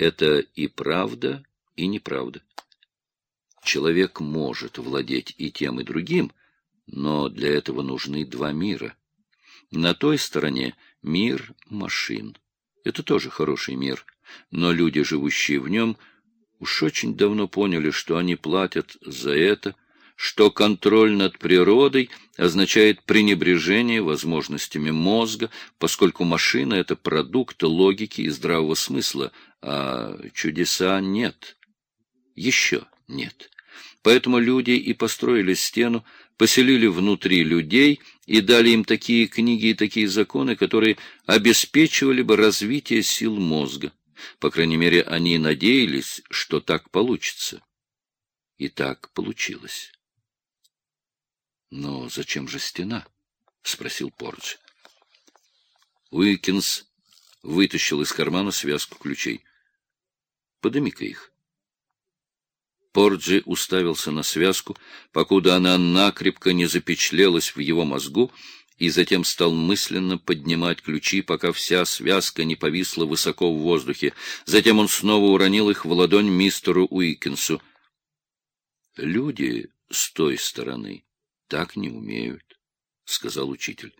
Это и правда, и неправда. Человек может владеть и тем, и другим, но для этого нужны два мира. На той стороне мир машин. Это тоже хороший мир, но люди, живущие в нем, уж очень давно поняли, что они платят за это, что контроль над природой означает пренебрежение возможностями мозга, поскольку машина — это продукт логики и здравого смысла, а чудеса нет. Еще нет. Поэтому люди и построили стену, поселили внутри людей и дали им такие книги и такие законы, которые обеспечивали бы развитие сил мозга. По крайней мере, они надеялись, что так получится. И так получилось. «Но зачем же стена?» — спросил Порджи. Уикинс вытащил из кармана связку ключей. «Подыми-ка их». Порджи уставился на связку, покуда она накрепко не запечатлелась в его мозгу, и затем стал мысленно поднимать ключи, пока вся связка не повисла высоко в воздухе. Затем он снова уронил их в ладонь мистеру Уикинсу. Люди с той стороны так не умеют, — сказал учитель.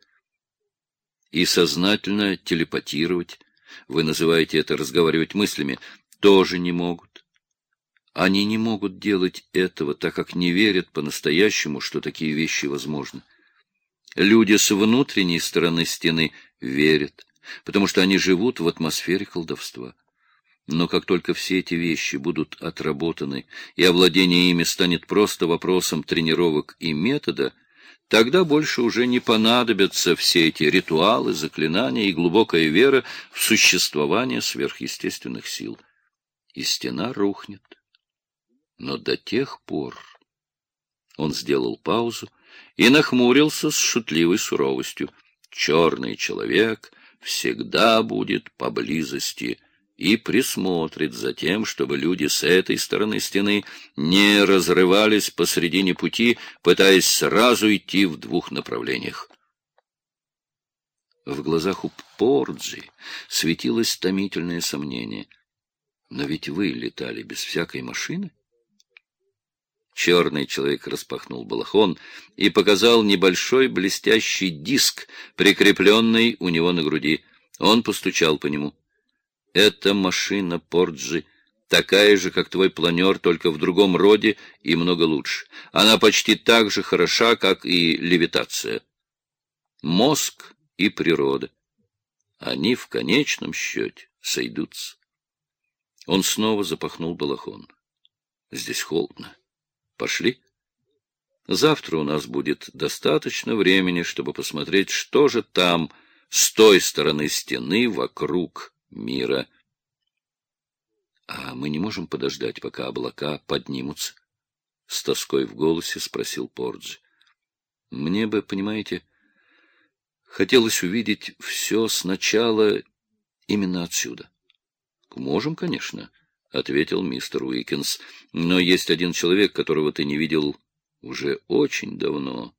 И сознательно телепатировать, вы называете это разговаривать мыслями, тоже не могут. Они не могут делать этого, так как не верят по-настоящему, что такие вещи возможны. Люди с внутренней стороны стены верят, потому что они живут в атмосфере колдовства. Но как только все эти вещи будут отработаны, и овладение ими станет просто вопросом тренировок и метода, тогда больше уже не понадобятся все эти ритуалы, заклинания и глубокая вера в существование сверхъестественных сил. И стена рухнет. Но до тех пор... Он сделал паузу и нахмурился с шутливой суровостью. Черный человек всегда будет поблизости и присмотрит за тем, чтобы люди с этой стороны стены не разрывались посредине пути, пытаясь сразу идти в двух направлениях. В глазах у Порджи светилось томительное сомнение. Но ведь вы летали без всякой машины? Черный человек распахнул балахон и показал небольшой блестящий диск, прикрепленный у него на груди. Он постучал по нему. «Это машина Порджи, такая же, как твой планер, только в другом роде и много лучше. Она почти так же хороша, как и левитация. Мозг и природа. Они в конечном счете сойдутся». Он снова запахнул балахон. «Здесь холодно». Пошли. Завтра у нас будет достаточно времени, чтобы посмотреть, что же там, с той стороны стены, вокруг мира. А мы не можем подождать, пока облака поднимутся? С тоской в голосе спросил Порджи. Мне бы, понимаете, хотелось увидеть все сначала именно отсюда. Можем, конечно. — ответил мистер Уикенс. — Но есть один человек, которого ты не видел уже очень давно,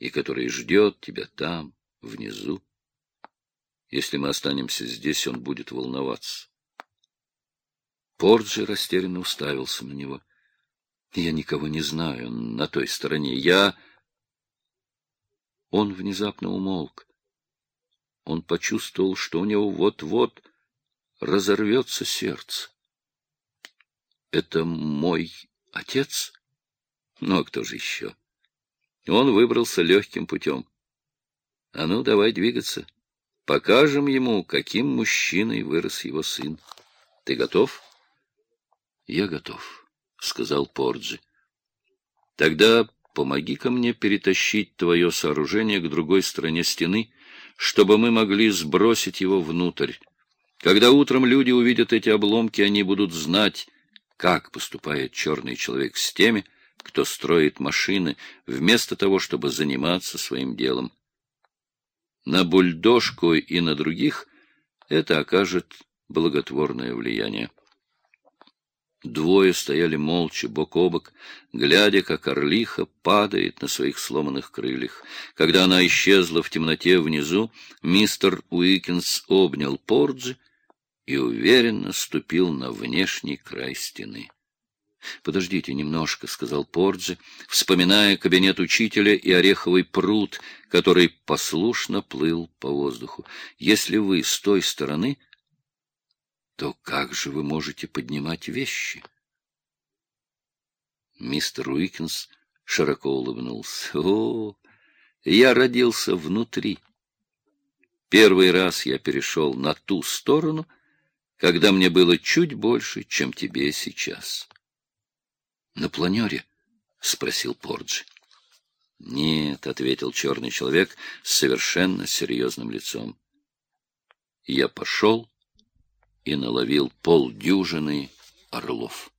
и который ждет тебя там, внизу. Если мы останемся здесь, он будет волноваться. Порджи растерянно уставился на него. — Я никого не знаю на той стороне. Я... Он внезапно умолк. Он почувствовал, что у него вот-вот разорвется сердце. Это мой отец? Ну, а кто же еще? Он выбрался легким путем. А ну, давай двигаться. Покажем ему, каким мужчиной вырос его сын. Ты готов? Я готов, — сказал Порджи. Тогда помоги-ка мне перетащить твое сооружение к другой стороне стены, чтобы мы могли сбросить его внутрь. Когда утром люди увидят эти обломки, они будут знать, как поступает черный человек с теми, кто строит машины, вместо того, чтобы заниматься своим делом. На бульдожку и на других это окажет благотворное влияние. Двое стояли молча, бок о бок, глядя, как орлиха падает на своих сломанных крыльях. Когда она исчезла в темноте внизу, мистер Уикенс обнял Порджи и уверенно ступил на внешний край стены. — Подождите немножко, — сказал Порджи, вспоминая кабинет учителя и ореховый пруд, который послушно плыл по воздуху. — Если вы с той стороны, то как же вы можете поднимать вещи? Мистер Уикенс широко улыбнулся. — О, я родился внутри. Первый раз я перешел на ту сторону, когда мне было чуть больше, чем тебе сейчас. — На планере? — спросил Порджи. — Нет, — ответил черный человек с совершенно серьезным лицом. Я пошел и наловил полдюжины орлов.